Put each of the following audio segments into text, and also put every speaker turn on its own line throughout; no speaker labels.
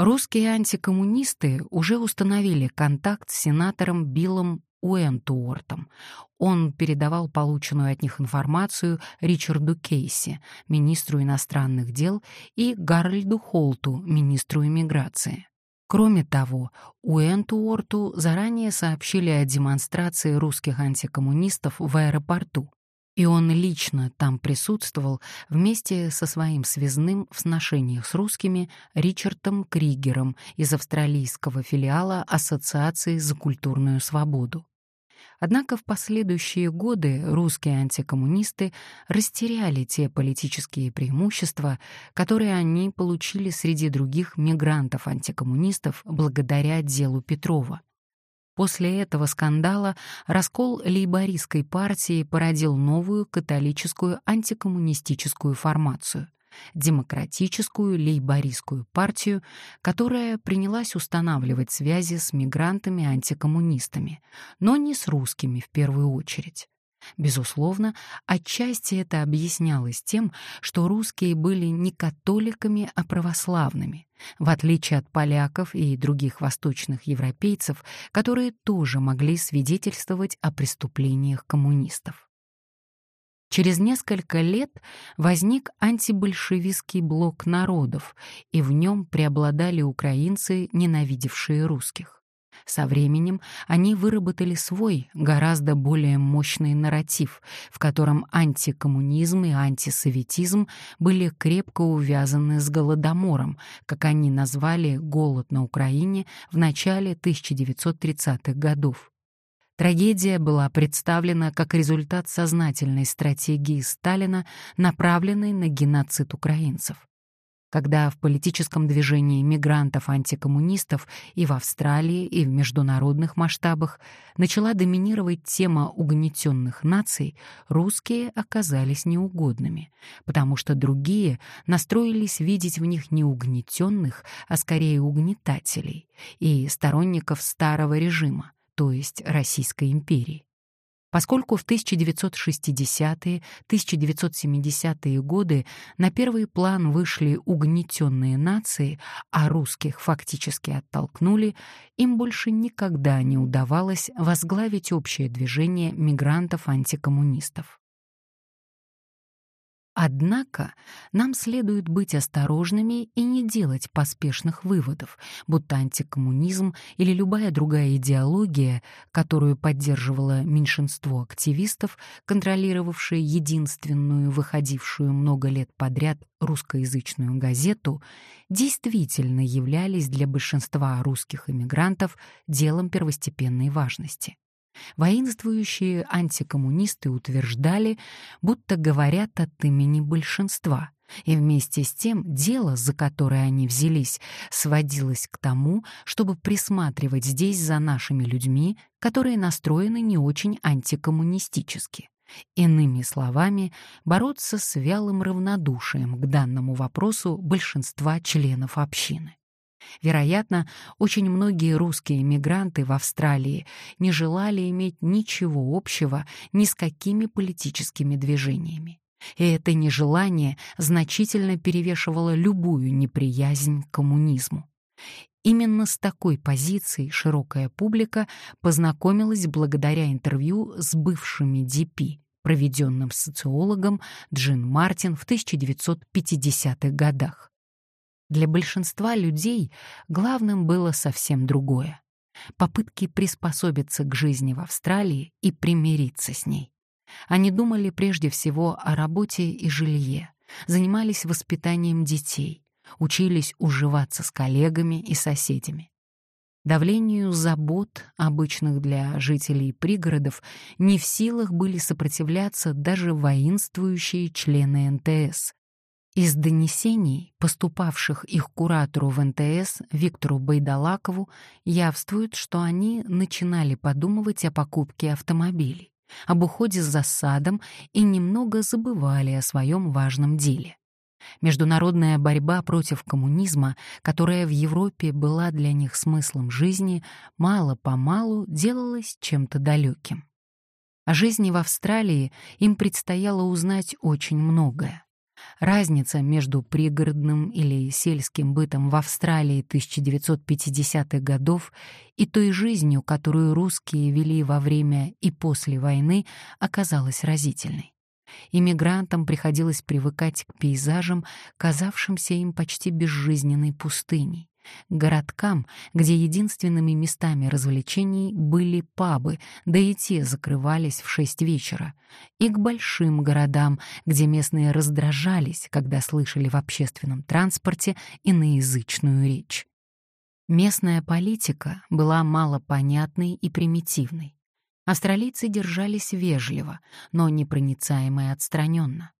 Русские антикоммунисты уже установили контакт с сенатором Биллом Уэнтуортом. Он передавал полученную от них информацию Ричарду Кейси, министру иностранных дел, и Гарольду Холту, министру иммиграции. Кроме того, Уэнтуорту заранее сообщили о демонстрации русских антикоммунистов в аэропорту и он лично там присутствовал вместе со своим связным в сношениях с русскими Ричардом Кригером из австралийского филиала Ассоциации за культурную свободу. Однако в последующие годы русские антикоммунисты растеряли те политические преимущества, которые они получили среди других мигрантов-антикоммунистов благодаря делу Петрова. После этого скандала раскол лейбористской партии породил новую католическую антикоммунистическую формацию — демократическую лейбористскую партию, которая принялась устанавливать связи с мигрантами-антикоммунистами, но не с русскими в первую очередь. Безусловно, отчасти это объяснялось тем, что русские были не католиками, а православными, в отличие от поляков и других восточных европейцев, которые тоже могли свидетельствовать о преступлениях коммунистов. Через несколько лет возник антибольшевистский блок народов, и в нем преобладали украинцы, ненавидевшие русских. Со временем они выработали свой, гораздо более мощный нарратив, в котором антикоммунизм и антисоветизм были крепко увязаны с голодомором, как они назвали голод на Украине в начале 1930-х годов. Трагедия была представлена как результат сознательной стратегии Сталина, направленной на геноцид украинцев когда в политическом движении мигрантов-антикоммунистов и в Австралии, и в международных масштабах начала доминировать тема угнетенных наций, русские оказались неугодными, потому что другие настроились видеть в них не угнетенных, а скорее угнетателей и сторонников старого режима, то есть Российской империи. Поскольку в 1960-е, 1970-е годы на первый план вышли угнетенные нации, а русских фактически оттолкнули, им больше никогда не удавалось возглавить общее движение мигрантов-антикоммунистов. Однако нам следует быть осторожными и не делать поспешных выводов, будто антикоммунизм или любая другая идеология, которую поддерживало меньшинство активистов, контролировавшие единственную, выходившую много лет подряд русскоязычную газету, действительно являлись для большинства русских эмигрантов делом первостепенной важности. Воинствующие антикоммунисты утверждали, будто говорят от имени большинства, и вместе с тем дело, за которое они взялись, сводилось к тому, чтобы присматривать здесь за нашими людьми, которые настроены не очень антикоммунистически. Иными словами, бороться с вялым равнодушием к данному вопросу большинства членов общины. Вероятно, очень многие русские эмигранты в Австралии не желали иметь ничего общего ни с какими политическими движениями. И это нежелание значительно перевешивало любую неприязнь к коммунизму. Именно с такой позицией широкая публика познакомилась благодаря интервью с бывшими ДП, проведенным социологом Джин Мартин в 1950-х годах. Для большинства людей главным было совсем другое — попытки приспособиться к жизни в Австралии и примириться с ней. Они думали прежде всего о работе и жилье, занимались воспитанием детей, учились уживаться с коллегами и соседями. Давлению забот, обычных для жителей пригородов, не в силах были сопротивляться даже воинствующие члены НТС, из донесений, поступавших их куратору в НТС Виктору Байдалакову, явствует, что они начинали подумывать о покупке автомобилей, об уходе за садом и немного забывали о своем важном деле. Международная борьба против коммунизма, которая в Европе была для них смыслом жизни, мало-помалу делалась чем-то далеким. О жизни в Австралии им предстояло узнать очень многое. Разница между пригородным или сельским бытом в Австралии 1950-х годов и той жизнью, которую русские вели во время и после войны, оказалась разительной. Иммигрантам приходилось привыкать к пейзажам, казавшимся им почти безжизненной пустыней городкам, где единственными местами развлечений были пабы, да и те закрывались в шесть вечера, и к большим городам, где местные раздражались, когда слышали в общественном транспорте иноязычную речь. Местная политика была малопонятной и примитивной. Австралийцы держались вежливо, но непроницаемо и отстраненно.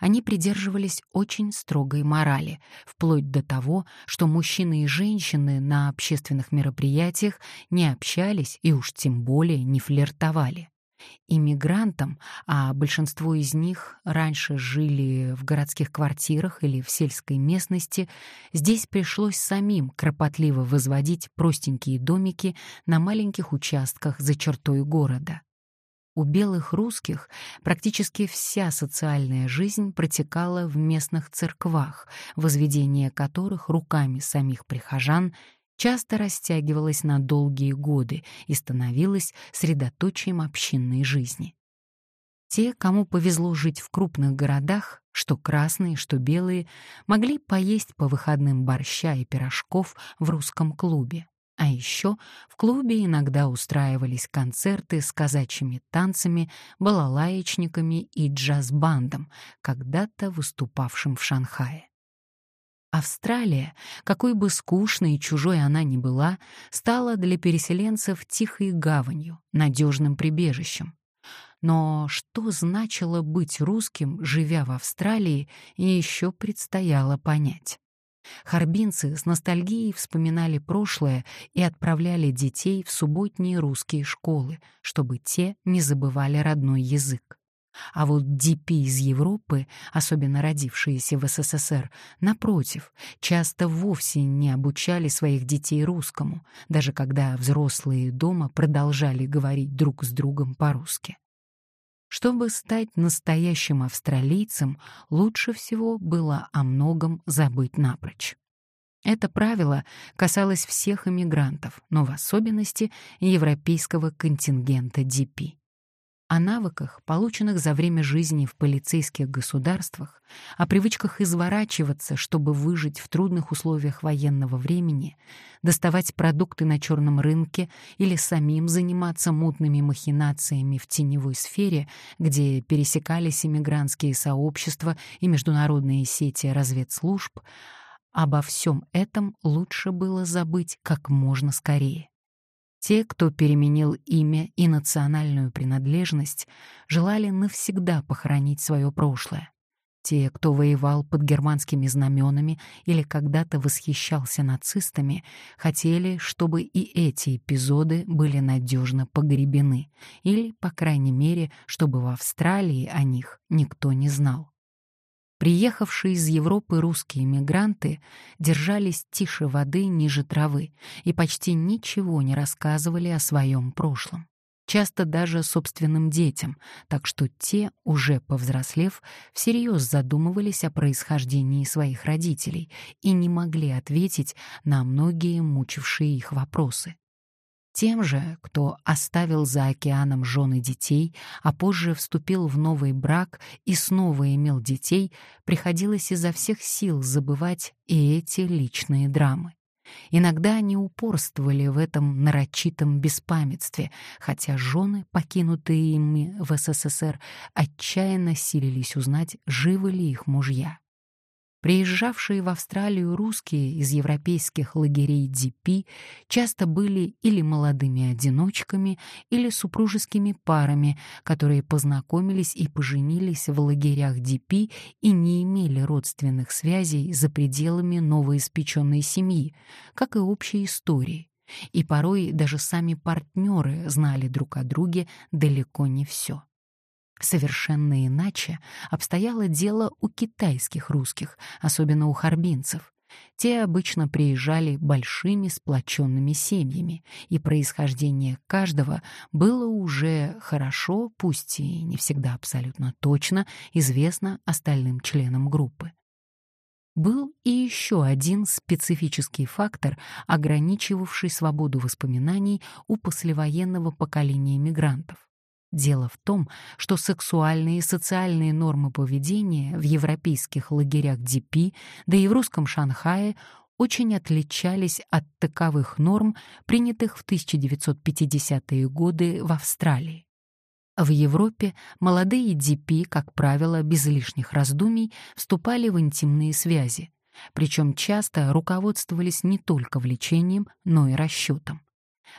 Они придерживались очень строгой морали, вплоть до того, что мужчины и женщины на общественных мероприятиях не общались и уж тем более не флиртовали. Иммигрантам, а большинство из них раньше жили в городских квартирах или в сельской местности, здесь пришлось самим кропотливо возводить простенькие домики на маленьких участках за чертой города. У белых русских практически вся социальная жизнь протекала в местных церквах, возведение которых руками самих прихожан часто растягивалось на долгие годы и становилось средоточием общинной жизни. Те, кому повезло жить в крупных городах, что красные, что белые, могли поесть по выходным борща и пирожков в русском клубе. А еще в клубе иногда устраивались концерты с казачьими танцами, балалаечниками и джаз-бандом, когда-то выступавшим в Шанхае. Австралия, какой бы скучной и чужой она ни была, стала для переселенцев тихой гаванью, надежным прибежищем. Но что значило быть русским, живя в Австралии, еще предстояло понять. Харбинцы с ностальгией вспоминали прошлое и отправляли детей в субботние русские школы, чтобы те не забывали родной язык. А вот ДП из Европы, особенно родившиеся в СССР, напротив, часто вовсе не обучали своих детей русскому, даже когда взрослые дома продолжали говорить друг с другом по-русски. Чтобы стать настоящим австралийцем, лучше всего было о многом забыть напрочь. Это правило касалось всех иммигрантов, но в особенности европейского контингента DP о навыках, полученных за время жизни в полицейских государствах, о привычках изворачиваться, чтобы выжить в трудных условиях военного времени, доставать продукты на черном рынке или самим заниматься мутными махинациями в теневой сфере, где пересекались иммигрантские сообщества и международные сети разведслужб, обо всем этом лучше было забыть как можно скорее. Те, кто переменил имя и национальную принадлежность, желали навсегда похоронить свое прошлое. Те, кто воевал под германскими знаменами или когда-то восхищался нацистами, хотели, чтобы и эти эпизоды были надежно погребены, или, по крайней мере, чтобы в Австралии о них никто не знал. Приехавшие из Европы русские мигранты держались тише воды ниже травы и почти ничего не рассказывали о своем прошлом. Часто даже собственным детям, так что те, уже повзрослев, всерьез задумывались о происхождении своих родителей и не могли ответить на многие мучившие их вопросы. Тем же, кто оставил за океаном жены детей, а позже вступил в новый брак и снова имел детей, приходилось изо всех сил забывать и эти личные драмы. Иногда они упорствовали в этом нарочитом беспамятстве, хотя жены, покинутые ими в СССР, отчаянно силились узнать, живы ли их мужья. Приезжавшие в Австралию русские из европейских лагерей ДП часто были или молодыми одиночками, или супружескими парами, которые познакомились и поженились в лагерях ДП и не имели родственных связей за пределами новоиспеченной семьи, как и общей истории. И порой даже сами партнеры знали друг о друге далеко не все. Совершенно иначе обстояло дело у китайских русских, особенно у харбинцев. Те обычно приезжали большими сплоченными семьями, и происхождение каждого было уже хорошо, пусть и не всегда абсолютно точно, известно остальным членам группы. Был и еще один специфический фактор, ограничивавший свободу воспоминаний у послевоенного поколения мигрантов. Дело в том, что сексуальные и социальные нормы поведения в европейских лагерях ДП, да и в русском Шанхае очень отличались от таковых норм, принятых в 1950-е годы в Австралии. В Европе молодые ДП, как правило, без лишних раздумий, вступали в интимные связи, причем часто руководствовались не только влечением, но и расчетом.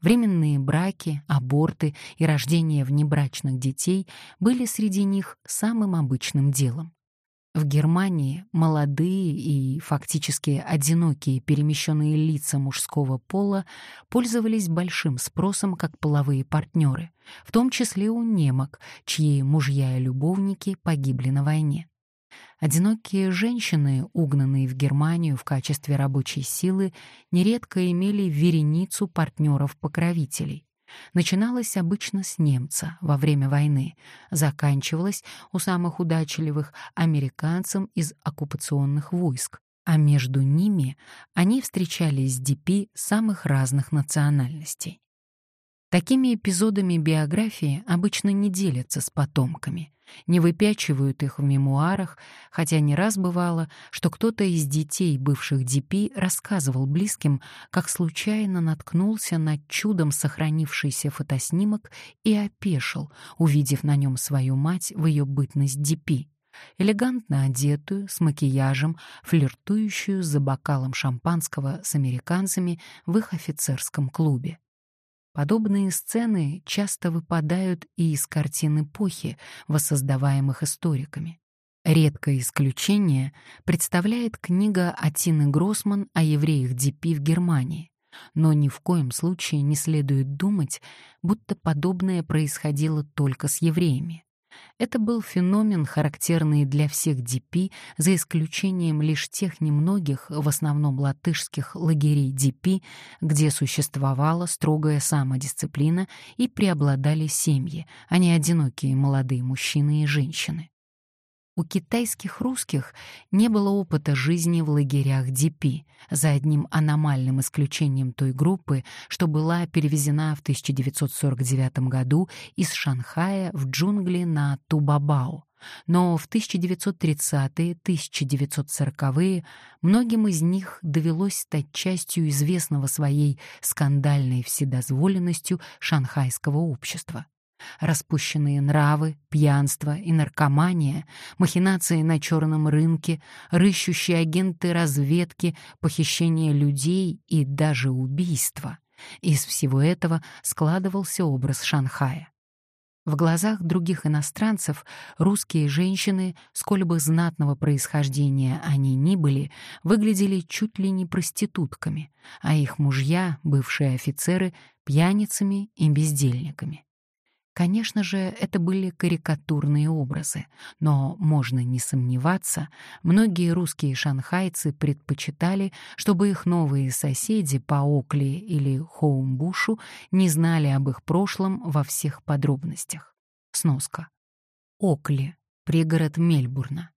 Временные браки, аборты и рождение внебрачных детей были среди них самым обычным делом. В Германии молодые и фактически одинокие перемещенные лица мужского пола пользовались большим спросом как половые партнеры, в том числе у немок, чьи мужья и любовники погибли на войне. Одинокие женщины, угнанные в Германию в качестве рабочей силы, нередко имели вереницу партнеров-покровителей. Начиналось обычно с немца во время войны, заканчивалось у самых удачливых американцам из оккупационных войск, а между ними они встречались с ДП самых разных национальностей. Такими эпизодами биографии обычно не делятся с потомками, не выпячивают их в мемуарах, хотя не раз бывало, что кто-то из детей бывших ДП рассказывал близким, как случайно наткнулся на чудом сохранившийся фотоснимок и опешил, увидев на нем свою мать в ее бытность ДП элегантно одетую, с макияжем, флиртующую за бокалом шампанского с американцами в их офицерском клубе. Подобные сцены часто выпадают и из картин эпохи, воссоздаваемых историками. Редкое исключение представляет книга Атины Гроссман о евреях Дипи в Германии. Но ни в коем случае не следует думать, будто подобное происходило только с евреями. Это был феномен, характерный для всех ДП, за исключением лишь тех немногих, в основном латышских, лагерей ДП, где существовала строгая самодисциплина и преобладали семьи, а не одинокие молодые мужчины и женщины. У китайских русских не было опыта жизни в лагерях ДП, за одним аномальным исключением той группы, что была перевезена в 1949 году из Шанхая в джунгли на Тубабао. Но в 1930-1940-е многим из них довелось стать частью известного своей скандальной вседозволенностью шанхайского общества. Распущенные нравы, пьянство и наркомания, махинации на черном рынке, рыщущие агенты разведки, похищение людей и даже убийства. Из всего этого складывался образ Шанхая. В глазах других иностранцев русские женщины, сколь бы знатного происхождения они ни были, выглядели чуть ли не проститутками, а их мужья, бывшие офицеры, пьяницами и бездельниками. Конечно же, это были карикатурные образы, но можно не сомневаться, многие русские шанхайцы предпочитали, чтобы их новые соседи по Окли или Хоумбушу не знали об их прошлом во всех подробностях. Сноска. Окли, пригород Мельбурна.